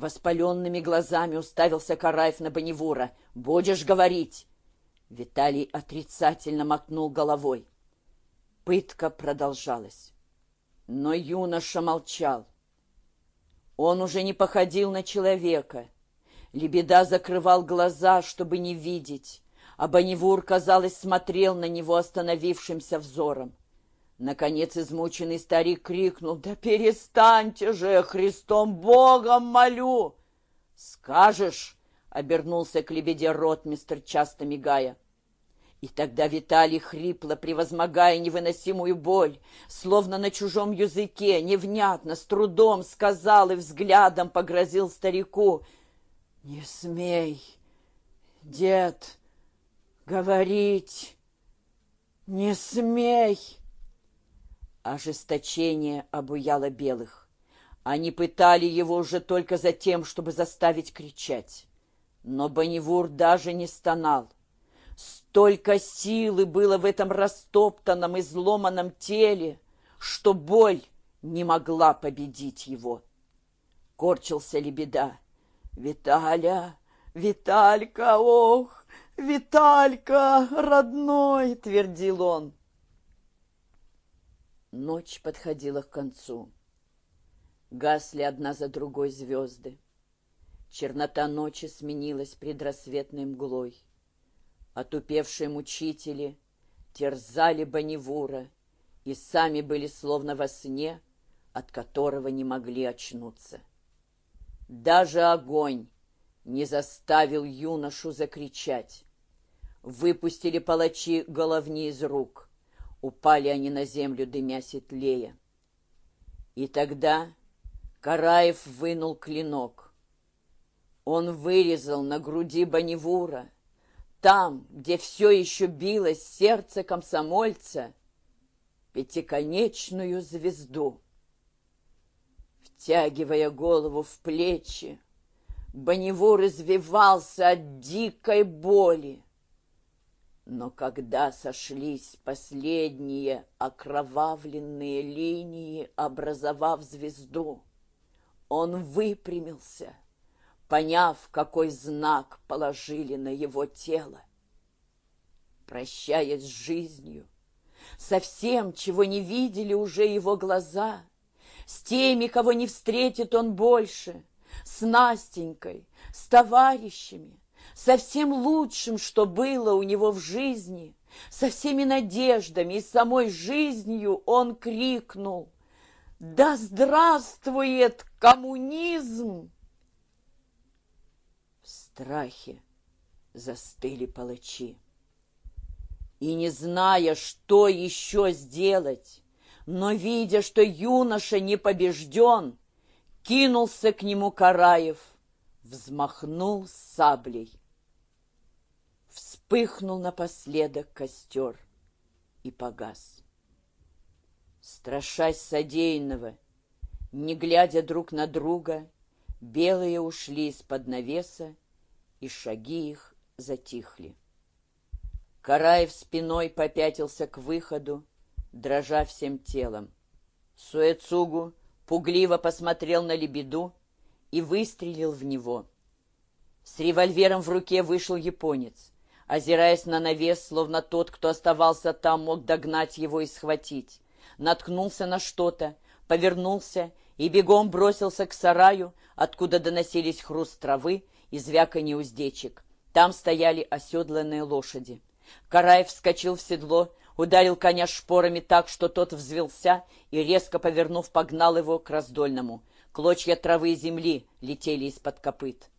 Воспаленными глазами уставился Караев на Бонневура. «Будешь говорить!» Виталий отрицательно мотнул головой. Пытка продолжалась. Но юноша молчал. Он уже не походил на человека. Лебеда закрывал глаза, чтобы не видеть, а Бонневур, казалось, смотрел на него остановившимся взором. Наконец измученный старик крикнул, «Да перестаньте же, Христом Богом молю!» «Скажешь!» — обернулся к лебеде ротмистр, часто мигая. И тогда Виталий хрипло, превозмогая невыносимую боль, словно на чужом языке, невнятно, с трудом сказал и взглядом погрозил старику. «Не смей, дед, говорить, не смей!» Ожесточение обуяло белых. Они пытали его уже только за тем, чтобы заставить кричать. Но Бонневур даже не стонал. Столько силы было в этом растоптанном, и изломанном теле, что боль не могла победить его. Корчился лебеда. «Виталя, Виталька, ох, Виталька, родной!» — твердил он. Ночь подходила к концу. Гасли одна за другой звезды. Чернота ночи сменилась предрассветной мглой. Отупевшие мучители терзали Бонневура и сами были словно во сне, от которого не могли очнуться. Даже огонь не заставил юношу закричать. Выпустили палачи головни из рук. Упали они на землю, дымясь и. И тогда Караев вынул клинок. Он вырезал на груди Бонневура там, где все еще билось сердце комсомольца, пятиконечную звезду. Втягивая голову в плечи, Бонневур извивался от дикой боли. Но когда сошлись последние окровавленные линии, образовав звезду, он выпрямился — поняв, какой знак положили на его тело. Прощаясь с жизнью, со всем, чего не видели уже его глаза, с теми, кого не встретит он больше, с Настенькой, с товарищами, со всем лучшим, что было у него в жизни, со всеми надеждами и самой жизнью он крикнул «Да здравствует коммунизм!» страхе застыли палачи. И не зная, что еще сделать, но видя, что юноша не побежден, кинулся к нему Караев, взмахнул саблей. Вспыхнул напоследок костер и погас. Страшась содеянного, не глядя друг на друга, белые ушли из-под навеса и шаги их затихли. Караев спиной попятился к выходу, дрожа всем телом. Суэцугу пугливо посмотрел на лебеду и выстрелил в него. С револьвером в руке вышел японец. Озираясь на навес, словно тот, кто оставался там, мог догнать его и схватить. Наткнулся на что-то, повернулся и бегом бросился к сараю, откуда доносились хруст травы и звяканье уздечек. Там стояли оседланные лошади. Караев вскочил в седло, ударил коня шпорами так, что тот взвелся и, резко повернув, погнал его к раздольному. Клочья травы и земли летели из-под копыт.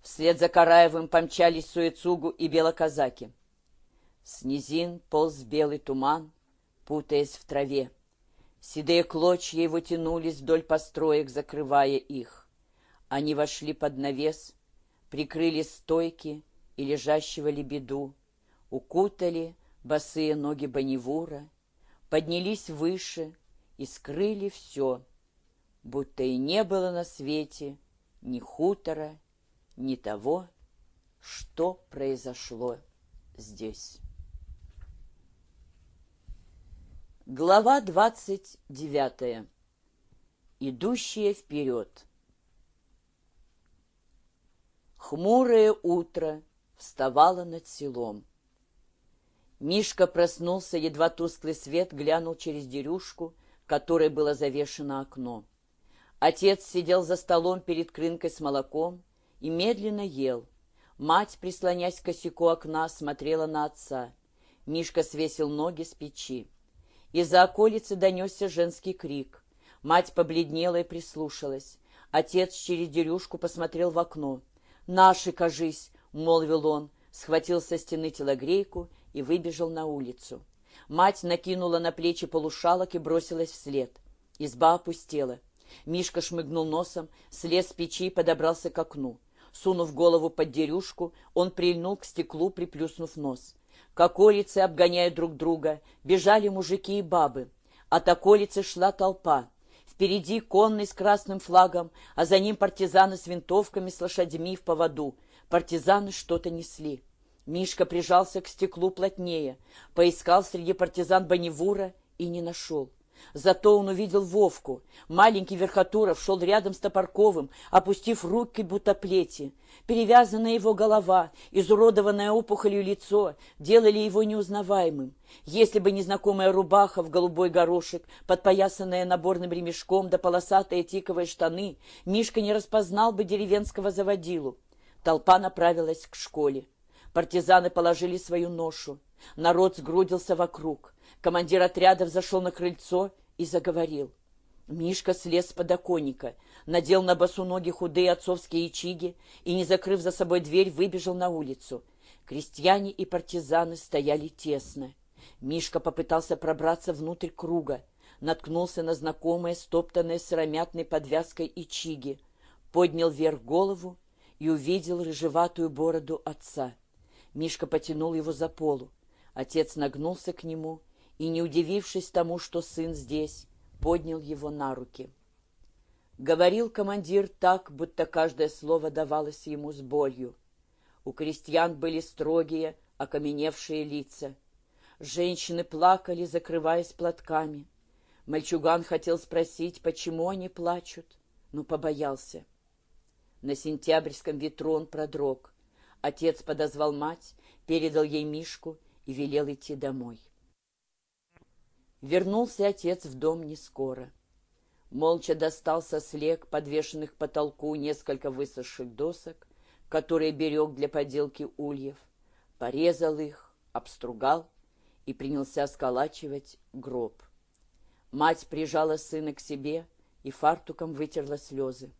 Вслед за Караевым помчались Суецугу и белоказаки. С низин полз белый туман, путаясь в траве. Седые клочья его тянулись вдоль построек, закрывая их. Они вошли под навес, прикрыли стойки и лежащего лебеду, укутали босые ноги Бонневура, поднялись выше и скрыли все, будто и не было на свете ни хутора, ни того, что произошло здесь. Глава двадцать девятая. Идущие вперед. Хмурое утро вставало над селом. Мишка проснулся, едва тусклый свет глянул через дерюшку, которой было завешено окно. Отец сидел за столом перед крынкой с молоком и медленно ел. Мать, прислонясь к косяку окна, смотрела на отца. Мишка свесил ноги с печи. Из-за околицы донесся женский крик. Мать побледнела и прислушалась. Отец через дерюшку посмотрел в окно. «Наши, кажись!» — молвил он, схватил со стены телогрейку и выбежал на улицу. Мать накинула на плечи полушалок и бросилась вслед. Изба опустела. Мишка шмыгнул носом, слез с печи и подобрался к окну. Сунув голову под дерюшку, он прильнул к стеклу, приплюснув нос. К околице, обгоняя друг друга, бежали мужики и бабы. От околицы шла толпа. Впереди конный с красным флагом, а за ним партизаны с винтовками, с лошадьми в поводу. Партизаны что-то несли. Мишка прижался к стеклу плотнее, поискал среди партизан Бонневура и не нашел. Зато он увидел Вовку. Маленький Верхотуров шел рядом с Топорковым, опустив руки, будто плети. Перевязанная его голова, изуродованное опухолью лицо делали его неузнаваемым. Если бы незнакомая рубаха в голубой горошек, подпоясанная наборным ремешком да полосатые тиковые штаны, Мишка не распознал бы деревенского заводилу. Толпа направилась к школе. Партизаны положили свою ношу. Народ сгрудился вокруг. Командир отрядов зашел на крыльцо и заговорил. Мишка слез с подоконника, надел на босу ноги худые отцовские ячиги и, не закрыв за собой дверь, выбежал на улицу. Крестьяне и партизаны стояли тесно. Мишка попытался пробраться внутрь круга, наткнулся на знакомое, стоптанное сыромятной подвязкой ичиги, поднял вверх голову и увидел рыжеватую бороду отца. Мишка потянул его за полу. Отец нагнулся к нему и, не удивившись тому, что сын здесь, поднял его на руки. Говорил командир так, будто каждое слово давалось ему с болью. У крестьян были строгие, окаменевшие лица. Женщины плакали, закрываясь платками. Мальчуган хотел спросить, почему они плачут, но побоялся. На сентябрьском ветру он продрог. Отец подозвал мать, передал ей Мишку и велел идти домой. Вернулся отец в дом не скоро. Молча достал со слег, подвешенных к потолку, несколько высохших досок, которые берег для поделки ульев, порезал их, обстругал и принялся сколачивать гроб. Мать прижала сына к себе и фартуком вытерла слезы.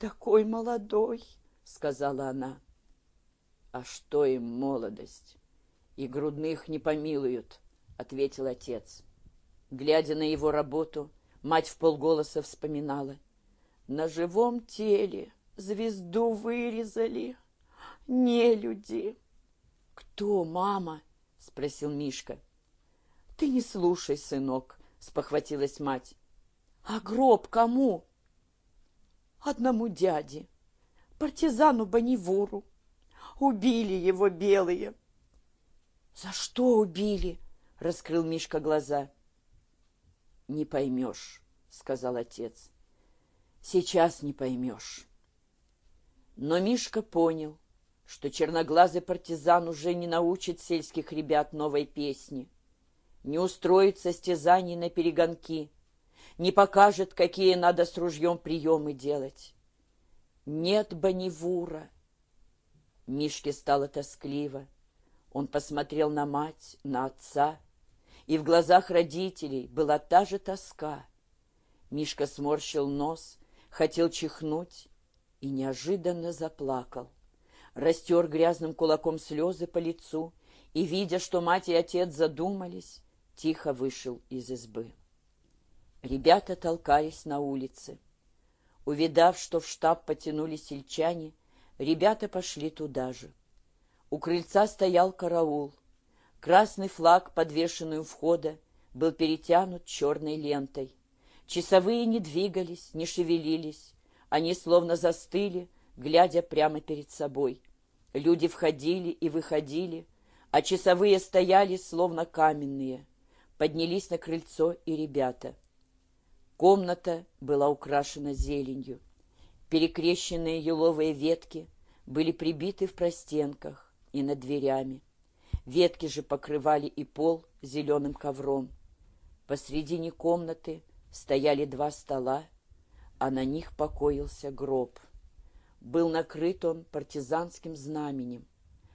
«Такой молодой!» — сказала она. «А что им молодость? И грудных не помилуют», — ответил отец. Глядя на его работу, мать в полголоса вспоминала. «На живом теле звезду вырезали. Не люди». «Кто, мама?» — спросил Мишка. «Ты не слушай, сынок», — спохватилась мать. «А гроб кому?» «Одному дяде, партизану Бонневуру. Убили его белые. За что убили? Раскрыл Мишка глаза. Не поймешь, сказал отец. Сейчас не поймешь. Но Мишка понял, что черноглазый партизан уже не научит сельских ребят новой песни, не устроит состязаний на перегонки, не покажет, какие надо с ружьем приемы делать. Нет Бонневура, Мишке стало тоскливо. Он посмотрел на мать, на отца, и в глазах родителей была та же тоска. Мишка сморщил нос, хотел чихнуть и неожиданно заплакал. Растер грязным кулаком слезы по лицу и, видя, что мать и отец задумались, тихо вышел из избы. Ребята толкались на улице. Увидав, что в штаб потянули сельчане, Ребята пошли туда же. У крыльца стоял караул. Красный флаг, подвешенный у входа, был перетянут черной лентой. Часовые не двигались, не шевелились. Они словно застыли, глядя прямо перед собой. Люди входили и выходили, а часовые стояли, словно каменные. Поднялись на крыльцо и ребята. Комната была украшена зеленью. Перекрещенные еловые ветки были прибиты в простенках и над дверями. Ветки же покрывали и пол зеленым ковром. Посредине комнаты стояли два стола, а на них покоился гроб. Был накрыт он партизанским знаменем.